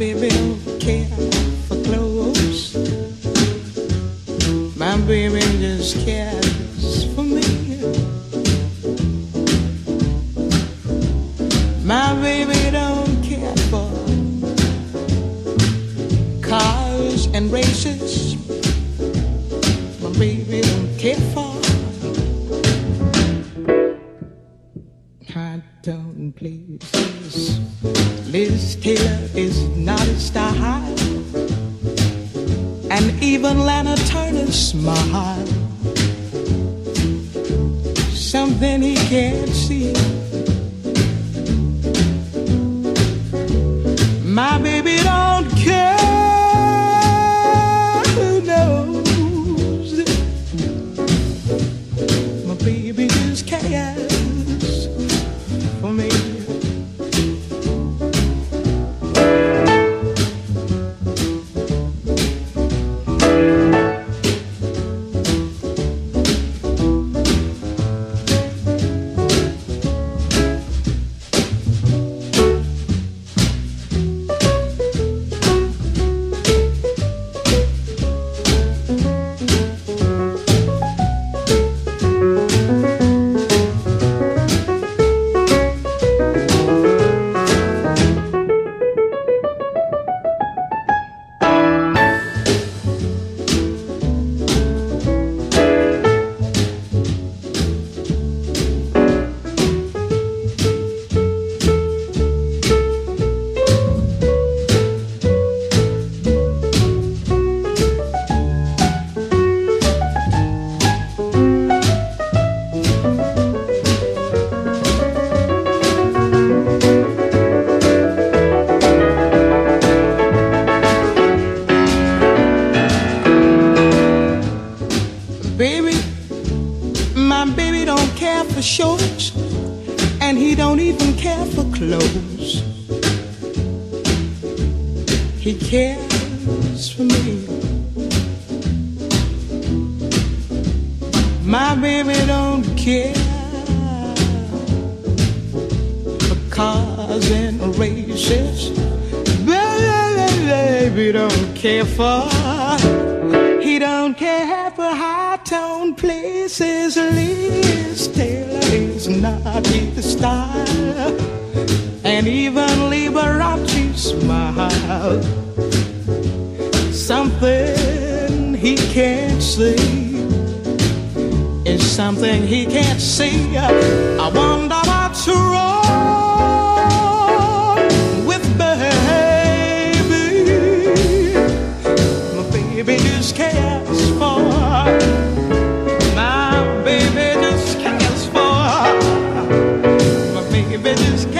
baby don't care for clothes. My baby just cares for me. My baby don't care for cars and races. My baby don't care for. Places. Liz Taylor is not a style, and even Lana Turner smile. Something he can't see. For shorts, and he don't even care for clothes. He cares for me. My baby don't care for cars and races. Baby don't care for. He don't care for high tone places. Liz Taylor is not his style, and even Liberace smile. Something he can't see is something he can't see. I wonder just